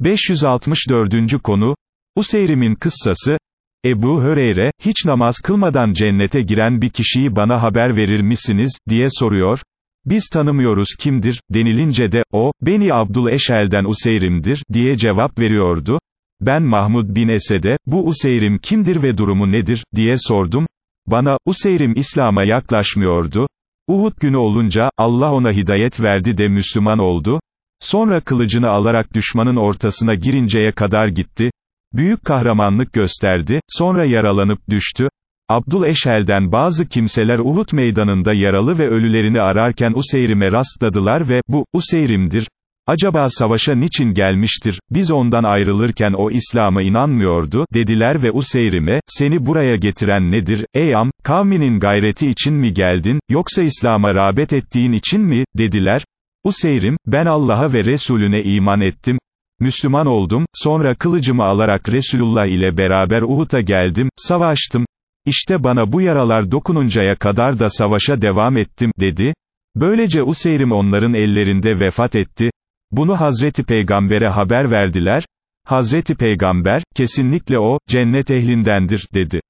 564. konu, Useyrim'in kıssası, Ebu Höreyre, hiç namaz kılmadan cennete giren bir kişiyi bana haber verir misiniz, diye soruyor. Biz tanımıyoruz kimdir, denilince de, o, Beni Abdul Eşel'den Useyrim'dir, diye cevap veriyordu. Ben Mahmud bin Esed'e, bu Useyrim kimdir ve durumu nedir, diye sordum. Bana, Useyrim İslam'a yaklaşmıyordu. Uhud günü olunca, Allah ona hidayet verdi de Müslüman oldu. Sonra kılıcını alarak düşmanın ortasına girinceye kadar gitti. Büyük kahramanlık gösterdi, sonra yaralanıp düştü. Abdul Eşhel'den bazı kimseler Uhud meydanında yaralı ve ölülerini ararken Useyrim'e rastladılar ve, bu, Useyrim'dir. Acaba savaşa niçin gelmiştir, biz ondan ayrılırken o İslam'a inanmıyordu, dediler ve Useyrim'e, seni buraya getiren nedir, ey am, kavminin gayreti için mi geldin, yoksa İslam'a rağbet ettiğin için mi, dediler. Useyrim, ben Allah'a ve Resulüne iman ettim, Müslüman oldum, sonra kılıcımı alarak Resulullah ile beraber Uhud'a geldim, savaştım, İşte bana bu yaralar dokununcaya kadar da savaşa devam ettim, dedi. Böylece Useyrim onların ellerinde vefat etti. Bunu Hazreti Peygamber'e haber verdiler. Hazreti Peygamber, kesinlikle o, cennet ehlindendir, dedi.